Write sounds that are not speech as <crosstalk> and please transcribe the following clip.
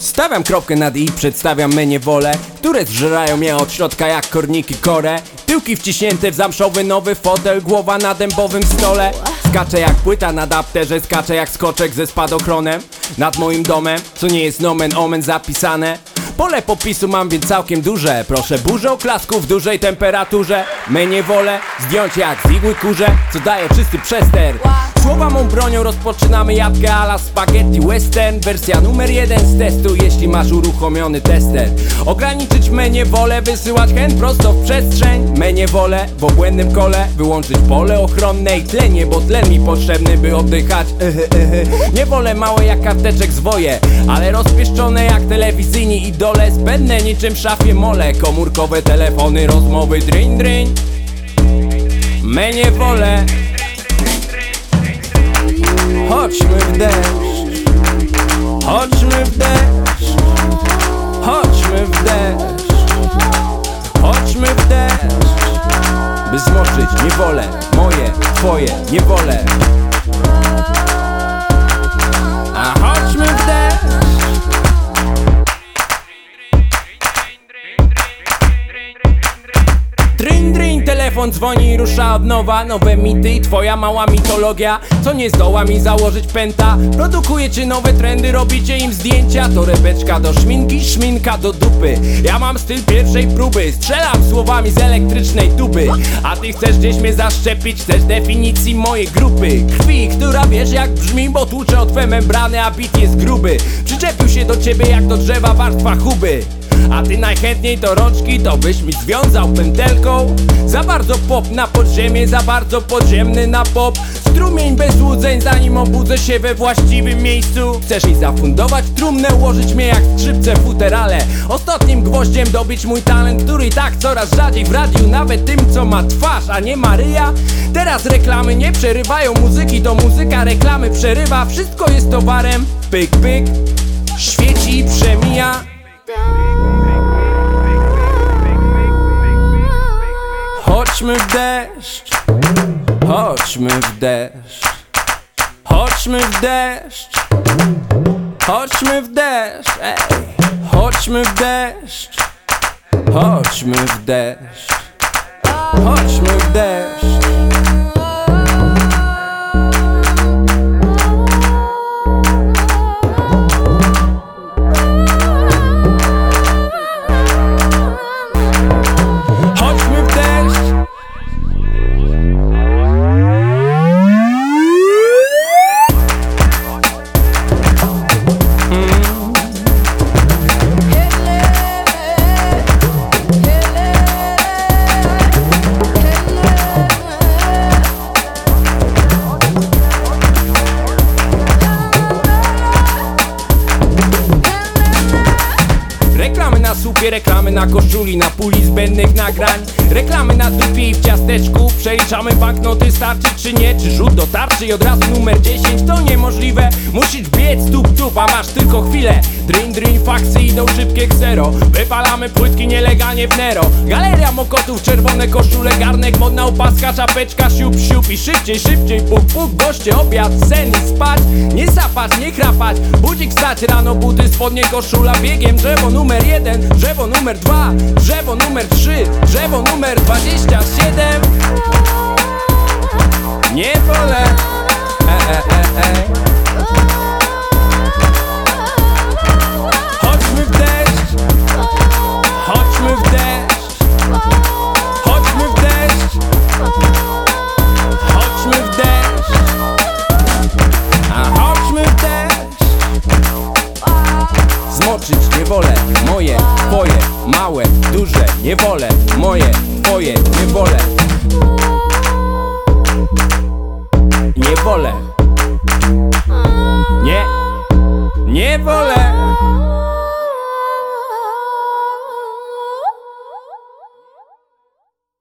Stawiam kropkę nad i, przedstawiam me niewolę Które zżerają mnie od środka jak korniki kore. Tyłki wciśnięte w zamszowy nowy fotel Głowa na dębowym stole. Skaczę jak płyta na dapterze Skaczę jak skoczek ze spadochronem. Nad moim domem, co nie jest nomen omen zapisane. Pole popisu mam więc całkiem duże. Proszę burzę oklasku w dużej temperaturze. Me niewolę zdjąć jak z igły kurze Co daje czysty przester Słowa mą bronią rozpoczynamy jadkę ala spaghetti western. Wersja numer jeden z testu, jeśli masz uruchomiony tester. Ograniczyć me niewolę, wysyłać chęt prosto w przestrzeń. Me niewolę w obłędnym kole Wyłączyć pole ochronne i tlenie Bo tlen mi potrzebny, by oddychać. <laughs> Ehe. Niewolę małe jak karteczek zwoje Ale rozpieszczone jak telewizyjni idole Zbędne niczym szafie mole. Komórkowe telefony, rozmowy dryń dryń. Me niewolę Chodźmy w deszcz. Chodźmy w deszcz. Chodźmy w deszcz. Chodźmy w deszcz. By zmoczyć niewolę Moje, twoje niewolę. A chodźmy w deszcz telefon dzwoni i rusza od nowa. Nowe mity i twoja mała mitologia. Co nie zdoła mi założyć pęta? Produkujecie nowe trendy, robicie im zdjęcia. Torebeczka do szminki, szminka do dupy. Ja mam styl pierwszej próby. Strzelam słowami z elektrycznej tuby A ty chcesz gdzieś mnie zaszczepić? Chcesz definicji mojej grupy? Krwi, która wiesz jak brzmi Bo tłucze o twe membrany, a bit jest gruby. Przyczepił się do ciebie jak do drzewa warstwa huby a ty najchętniej to rączki to byś mi związał pętelką. Za bardzo pop na podziemie, za bardzo podziemny na pop. Strumień bez złudzeń zanim obudzę się we właściwym miejscu. Chcesz mi zafundować trumnę, ułożyć mnie jak skrzypce futerale. Ostatnim gwoździem dobić mój talent, który i tak coraz rzadziej w radiu Nawet tym co ma twarz, a nie Maryja Teraz reklamy nie przerywają muzyki, to muzyka reklamy przerywa. Wszystko jest towarem, pyk pyk. Świeci i Chodźmy w deszcz, chodźmy w deszcz, chodźmy w deszcz, chodźmy w deszcz, ej. Chodźmy w deszcz, chodźmy w deszcz, chodźmy w deszcz. Reklamy na supie, reklamy na koszuli, na puli zbędnych nagrań. Reklamy na dupie i w ciasteczku. Przeliczamy banknoty, starczy czy nie? Czy rzut do tarczy i od razu numer 10 To niemożliwe, musisz biec tup tup A masz tylko chwilę. Dryń, dryń, faksy idą szybkie ksero Wypalamy płytki nielegalnie w Nero. Galeria mokotów, czerwone koszule Garnek, modna opaska, czapeczka Siup, siup i szybciej, szybciej Puk, puk, goście, obiad, sen i spać. Nie sapać, nie chrapać. Budzik stać, rano buty, spodnie, koszula Biegiem drzewo numer jeden, drzewo numer dwa Drzewo numer trzy, drzewo numer dwadzieścia siedem małe, duże Niewolę, moje, twoje, niewolę. Nie wolę Nie, nie wolę